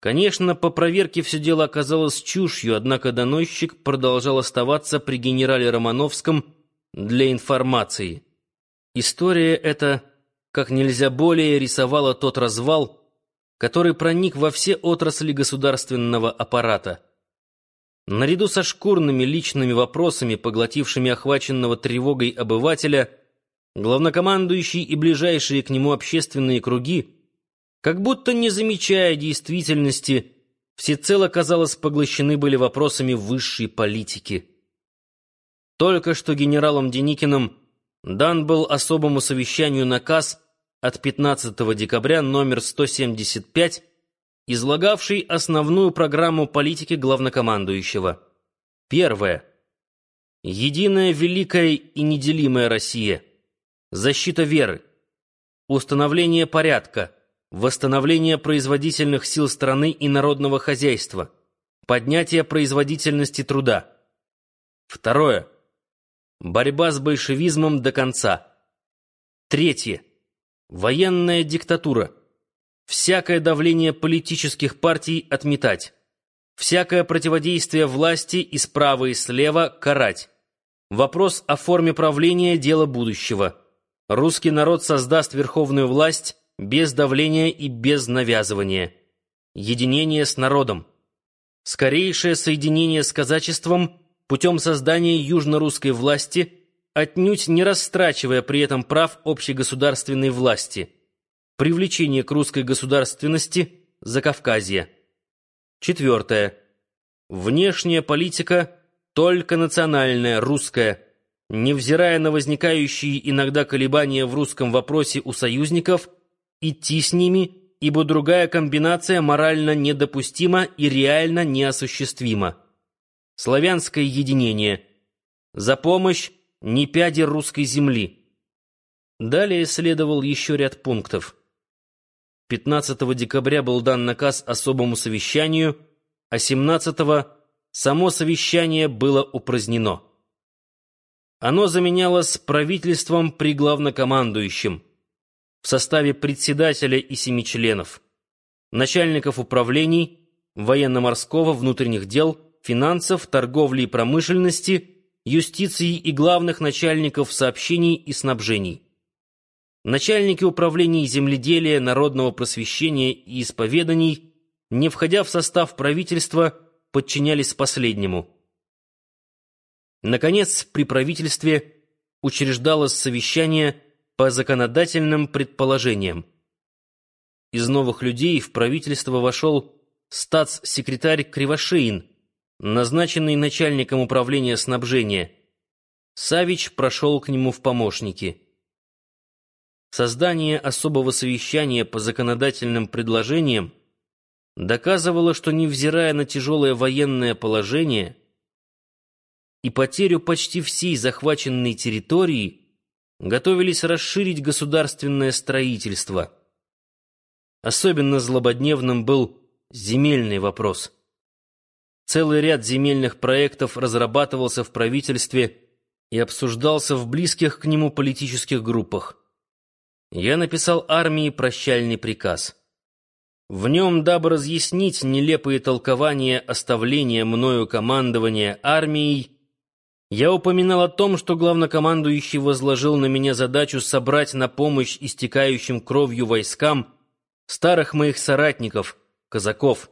Конечно, по проверке все дело оказалось чушью, однако доносчик продолжал оставаться при генерале Романовском для информации. История эта как нельзя более рисовала тот развал, который проник во все отрасли государственного аппарата. Наряду со шкурными личными вопросами, поглотившими охваченного тревогой обывателя, главнокомандующий и ближайшие к нему общественные круги, как будто не замечая действительности, всецело, казалось, поглощены были вопросами высшей политики. Только что генералом Деникиным дан был особому совещанию наказ от 15 декабря номер 175 излагавший основную программу политики главнокомандующего. Первое. Единая, великая и неделимая Россия. Защита веры. Установление порядка. Восстановление производительных сил страны и народного хозяйства. Поднятие производительности труда. Второе. Борьба с большевизмом до конца. Третье. Военная диктатура. Всякое давление политических партий отметать. Всякое противодействие власти и справа и слева карать. Вопрос о форме правления – дело будущего. Русский народ создаст верховную власть без давления и без навязывания. Единение с народом. Скорейшее соединение с казачеством путем создания южно-русской власти, отнюдь не растрачивая при этом прав общегосударственной власти – Привлечение к русской государственности Закавказья. Четвертое. Внешняя политика только национальная, русская. Невзирая на возникающие иногда колебания в русском вопросе у союзников, идти с ними, ибо другая комбинация морально недопустима и реально неосуществима. Славянское единение. За помощь не пяди русской земли. Далее следовал еще ряд пунктов. 15 декабря был дан наказ особому совещанию, а 17 само совещание было упразднено. Оно заменялось правительством при главнокомандующем составе председателя и семи членов, начальников управлений, военно-морского, внутренних дел, финансов, торговли и промышленности, юстиции и главных начальников сообщений и снабжений. Начальники управлений земледелия, народного просвещения и исповеданий, не входя в состав правительства, подчинялись последнему. Наконец, при правительстве учреждалось совещание по законодательным предположениям. Из новых людей в правительство вошел статс-секретарь Кривошеин, назначенный начальником управления снабжения. Савич прошел к нему в помощники. Создание особого совещания по законодательным предложениям доказывало, что, невзирая на тяжелое военное положение и потерю почти всей захваченной территории, готовились расширить государственное строительство. Особенно злободневным был земельный вопрос. Целый ряд земельных проектов разрабатывался в правительстве и обсуждался в близких к нему политических группах я написал армии прощальный приказ. В нем, дабы разъяснить нелепые толкования оставления мною командования армией, я упоминал о том, что главнокомандующий возложил на меня задачу собрать на помощь истекающим кровью войскам старых моих соратников, казаков.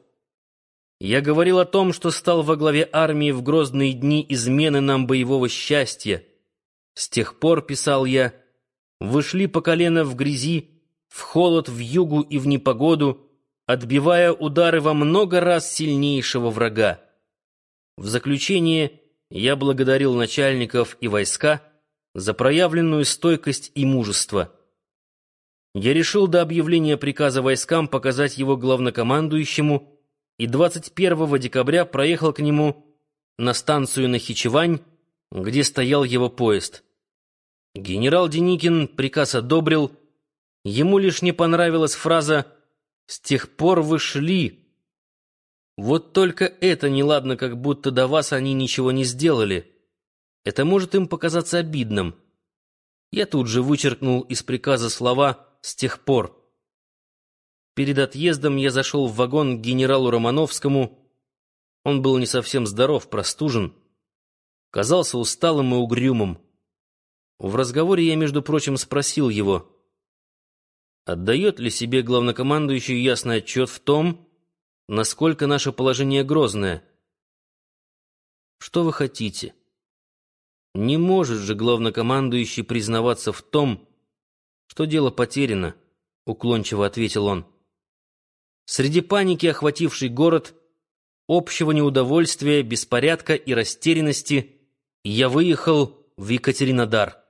Я говорил о том, что стал во главе армии в грозные дни измены нам боевого счастья. С тех пор, писал я, — вы шли по колено в грязи, в холод, в югу и в непогоду, отбивая удары во много раз сильнейшего врага. В заключение я благодарил начальников и войска за проявленную стойкость и мужество. Я решил до объявления приказа войскам показать его главнокомандующему и 21 декабря проехал к нему на станцию Нахичевань, где стоял его поезд. Генерал Деникин приказ одобрил. Ему лишь не понравилась фраза «С тех пор вы шли». Вот только это неладно, как будто до вас они ничего не сделали. Это может им показаться обидным. Я тут же вычеркнул из приказа слова «с тех пор». Перед отъездом я зашел в вагон к генералу Романовскому. Он был не совсем здоров, простужен. Казался усталым и угрюмым. В разговоре я, между прочим, спросил его, отдает ли себе главнокомандующий ясный отчет в том, насколько наше положение грозное. Что вы хотите? Не может же главнокомандующий признаваться в том, что дело потеряно, уклончиво ответил он. Среди паники, охватившей город, общего неудовольствия, беспорядка и растерянности, я выехал в Екатеринодар.